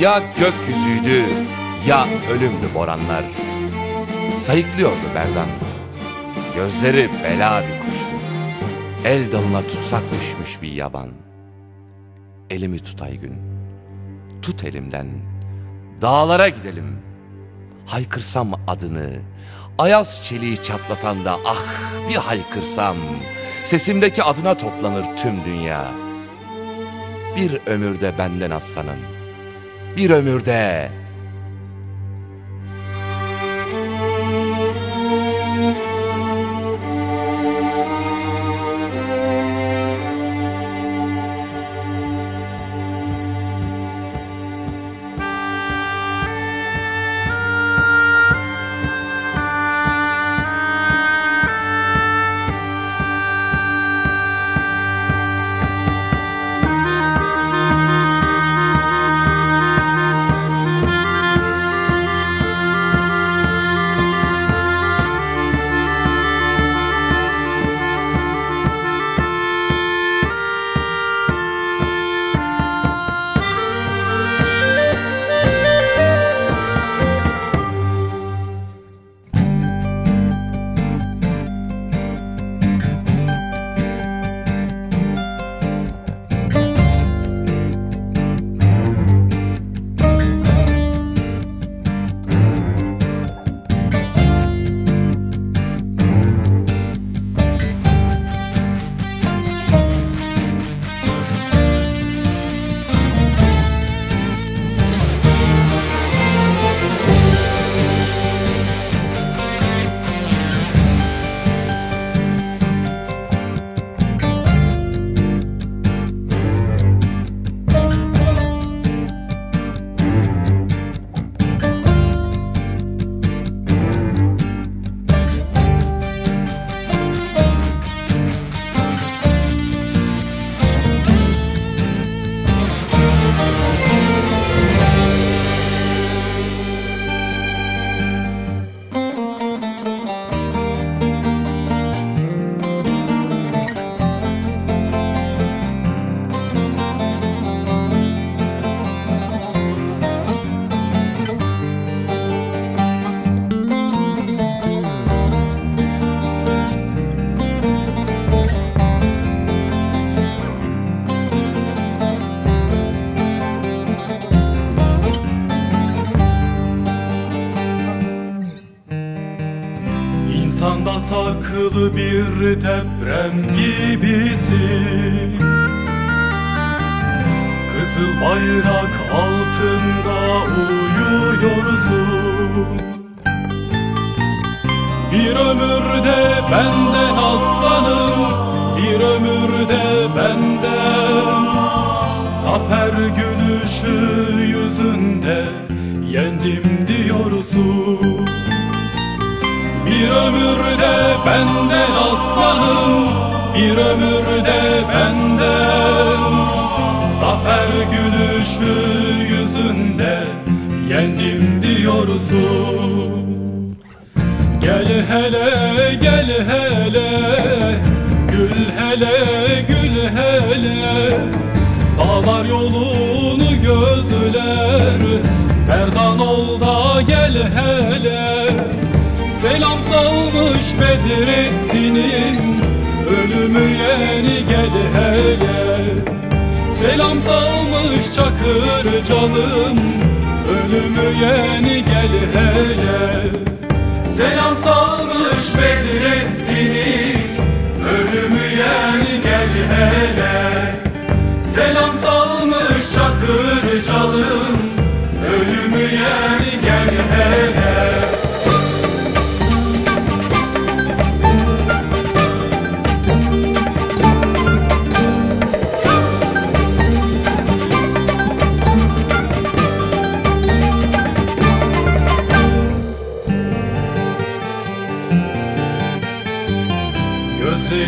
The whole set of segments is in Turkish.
Ya gökyüzüydü ya ölümdü boranlar. Sayıklıyordu Berdan. Gözleri bela bir kuştu. El dalına tutsak düşmüş bir yaban. Elimi tut Aygün. Tut elimden. Dağlara gidelim. Haykırsam adını. Ayaz çeliği çatlatan da ah bir haykırsam. Sesimdeki adına toplanır tüm dünya. Bir ömürde benden aslanım. Bir ömürde İnsanda saklı bir deprem gibisin. Kızıl bayrak altında uyuyorsun. Bir ömürde benden aslanım Bir ömürde benden. Zafer gülüşü yüzünde Yendim diyorsun bir ömürde benden aslanım Bir ömürde benden Zafer gülüşü yüzünde Yendim diyorsun. Gel hele gel hele Gül hele gül hele. Dağlar yolunu gözler Berdan ol da gel hele salmış Bedrettin'in Ölümü yeni gel hele. Selam salmış Çakırcal'ın Ölümü yeni gel hele. Selam salmış Bedrettin'in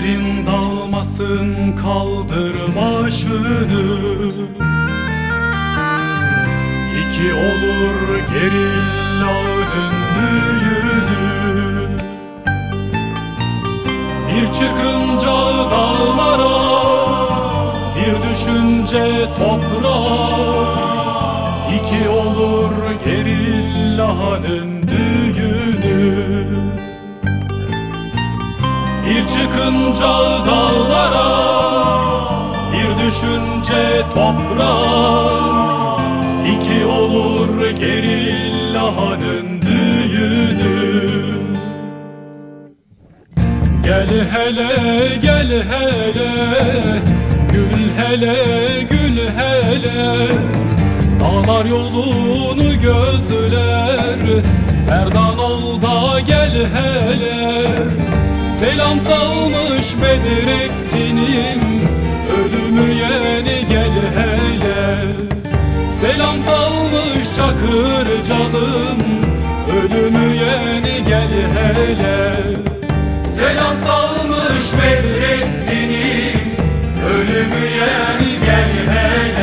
Gözlerin dalmasın kaldır başını İki olur gerillanın büyüdü Bir çıkınca dağlara Bir düşünce toprağa. İki Laha'nın düğünü Bir çıkınca dağlara Bir düşünce toprağa. İki olur gerillaha'nın düğünü. Gel hele gel hele Gül hele gül hele. Dağlar yolunu gözler Erdan ol da gel hele Selam salmış Bedrettin'im Ölümü yeni gel hele. Selam salmış Çakır canım Ölümü yeni gel hele. Selam salmış Bedrettin'im Ölümü yeni gel hele